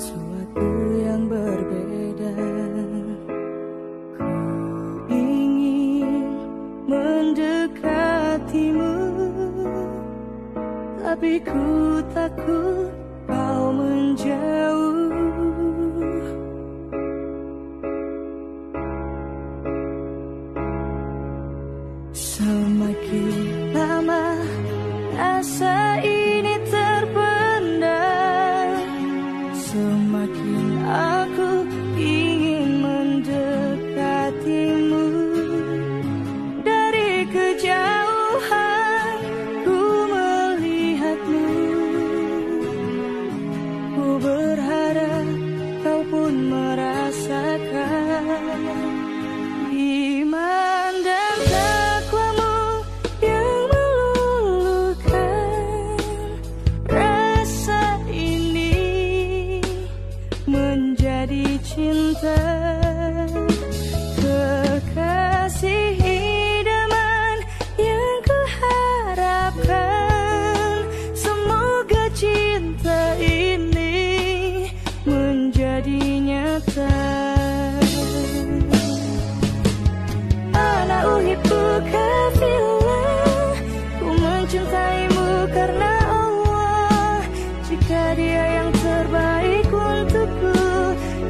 sesuatu yang berbeda. Ku ingin mendekatimu Tapi ku takut kau menjauh. Semakin semakin aku. dia yang terbaik untukku.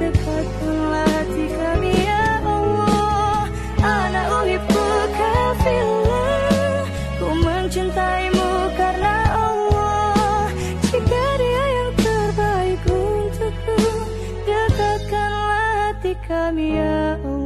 Dapatkanlah hati kami ya Allah. Anak uhibku kafilah Ku mencintaimu karena Allah. Jika dia yang terbaik untukku dapatkanlah hati kami ya Allah.